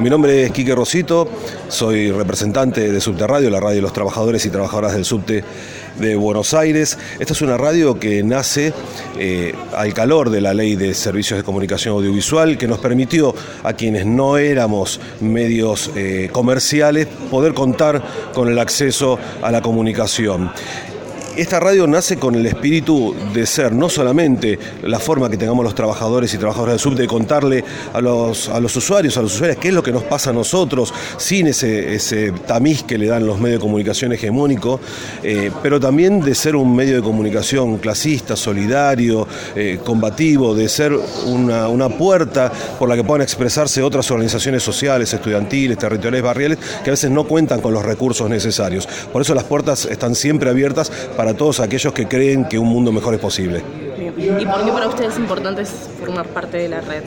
Mi nombre es Quique Rosito, soy representante de Subterradio, la radio de los trabajadores y trabajadoras del subte de Buenos Aires. Esta es una radio que nace eh, al calor de la ley de servicios de comunicación audiovisual que nos permitió a quienes no éramos medios eh, comerciales poder contar con el acceso a la comunicación. Esta radio nace con el espíritu de ser no solamente la forma que tengamos los trabajadores y trabajadoras del subte de contarle a los, a los usuarios, a los usuarios, qué es lo que nos pasa a nosotros, sin ese, ese tamiz que le dan los medios de comunicación hegemónicos, eh, pero también de ser un medio de comunicación clasista, solidario, eh, combativo, de ser una, una puerta por la que puedan expresarse otras organizaciones sociales, estudiantiles, territoriales, barriales, que a veces no cuentan con los recursos necesarios. Por eso las puertas están siempre abiertas para todos aquellos que creen que un mundo mejor es posible. ¿Y por qué para ustedes es importante formar parte de la red?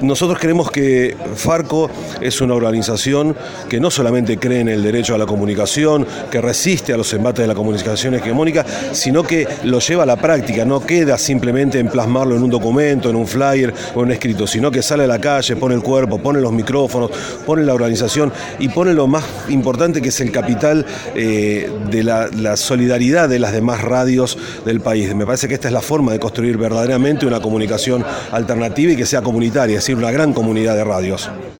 Nosotros creemos que Farco es una organización que no solamente cree en el derecho a la comunicación, que resiste a los embates de la comunicación hegemónica, sino que lo lleva a la práctica, no queda simplemente en plasmarlo en un documento, en un flyer o en un escrito, sino que sale a la calle, pone el cuerpo, pone los micrófonos, pone la organización y pone lo más importante que es el capital eh, de la, solidaridad de las demás radios del país. Me parece que esta es la forma de construir verdaderamente una comunicación alternativa y que sea comunitaria, decir, una gran comunidad de radios.